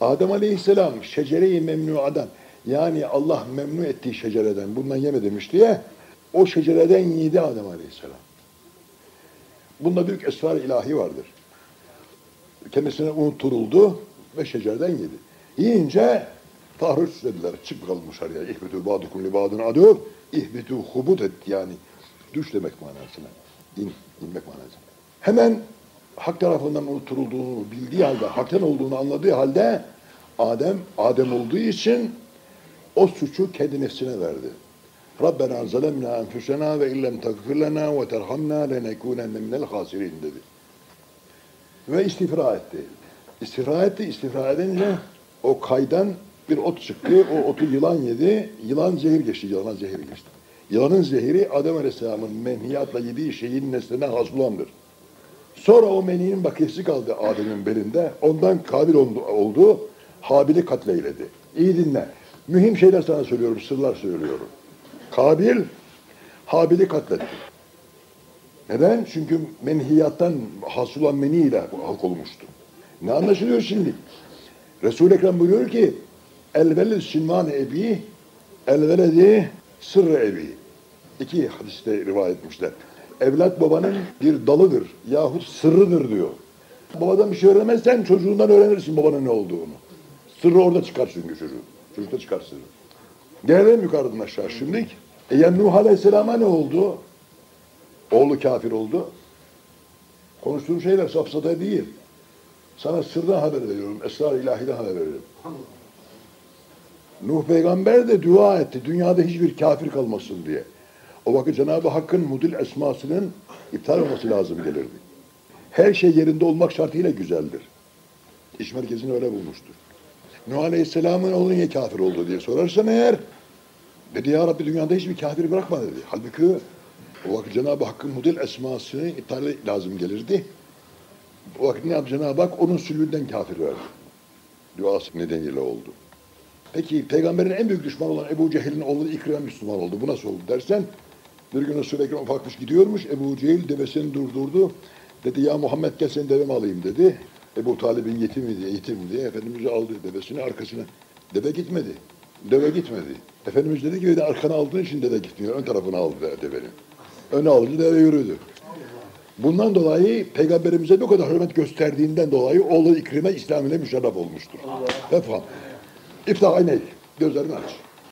Adem Aleyhisselam şecere-i memnuadan yani Allah memnu ettiği şecereden bundan yeme demiş diye o şecereden yedi Adem Aleyhisselam. Bunda büyük esrar ilahi vardır. Kendisine unutturuldu ve şecereden yedi. Yiyince tahrüç dediler. Çık bakalım dışarıya. İhbetü ba'dukum li ba'dun adur. İhbetü hubut et yani. Düş demek manasına. İn, inmek manasına. Hemen hak tarafından unutturulduğunu bildiği halde, haktan olduğunu anladığı halde Adem, Adem olduğu için o suçu kendi nefsine verdi. Rabbena zalemna enfusena ve illem tagfir lena ve terhamna lenekunenne minel hasirin dedi. Ve istifra etti. İstifra etti, istifra edince o kaydan bir ot çıktı. O otu yılan yedi. Yılan zehir geçti, yılana zehir geçti. Yılanın zehri Adem Aleyhisselam'ın menhiyatla yediği şeyin nesline hasılandır. Sonra o meninin bakiyesi kaldı Adem'in belinde. Ondan kabil oldu. Habil'i katleyledi. İyi dinle. Mühim şeyler sana söylüyorum, sırlar söylüyorum. Kabil, Habil'i katletti. Neden? Çünkü menhiyattan hasılan meniyle halk olmuştu. Ne anlaşılıyor şimdi? Resul-i Ekrem buyuruyor ki El-veled sinman ebi El-veledi sırrı ebi İki hadiste rivayet etmişler. Evlat babanın bir dalıdır yahut sırrıdır diyor. Babadan bir şey öğrenemezsen çocuğundan öğrenirsin babanın ne olduğunu. Sırrı orada çıkar çünkü çocuğu. Çocukta çıkar sırrı. Gelelim yukarıdan aşağı şimdi. E ya Nuh Aleyhisselam'a ne oldu? Oğlu kafir oldu. Konuştuğum şeyler safsata değil. Sana sırdan haber veriyorum. Esrar ilahiden haber veriyorum. Nuh peygamber de dua etti. Dünyada hiçbir kafir kalmasın diye. O vakit Cenab-ı Hakk'ın mudil esmasının iptal olması lazım gelirdi. Her şey yerinde olmak şartıyla güzeldir. İş merkezini öyle bulmuştur. Nuh Aleyhisselam'ın oğlu niye kafir oldu diye sorarsan eğer dedi ya Rabbi dünyada hiçbir kafir bırakma dedi. Halbuki o vakit Cenab-ı Hakk'ın mudil esmasını iptal lazım gelirdi. O vakit ne yaptı Cenab-ı Hak? Onun sülbünden kafir verdi. Duası nedeniyle oldu. Peki peygamberin en büyük düşmanı olan Ebu Cehil'in oğlu İkram Müslüman oldu. Bu nasıl oldu dersen bir gün Resul-i Ekrem ufakmış gidiyormuş. Ebu Cehil devesini durdurdu. Dedi ya Muhammed gel seni devemi alayım dedi. Ebu Talib'in yetimi diye, yetim diye Efendimiz'i aldı devesini arkasına. Deve gitmedi. Deve gitmedi. Efendimiz dedi ki arkana aldığın için deve gitmiyor. Ön tarafını aldı devenin. Öne alınca deve yürüdü. Bundan dolayı peygamberimize bu kadar hürmet gösterdiğinden dolayı oğlu İkrim'e İslam ile müşerref olmuştur. Efendim. İftah aynayk. Gözlerini aç.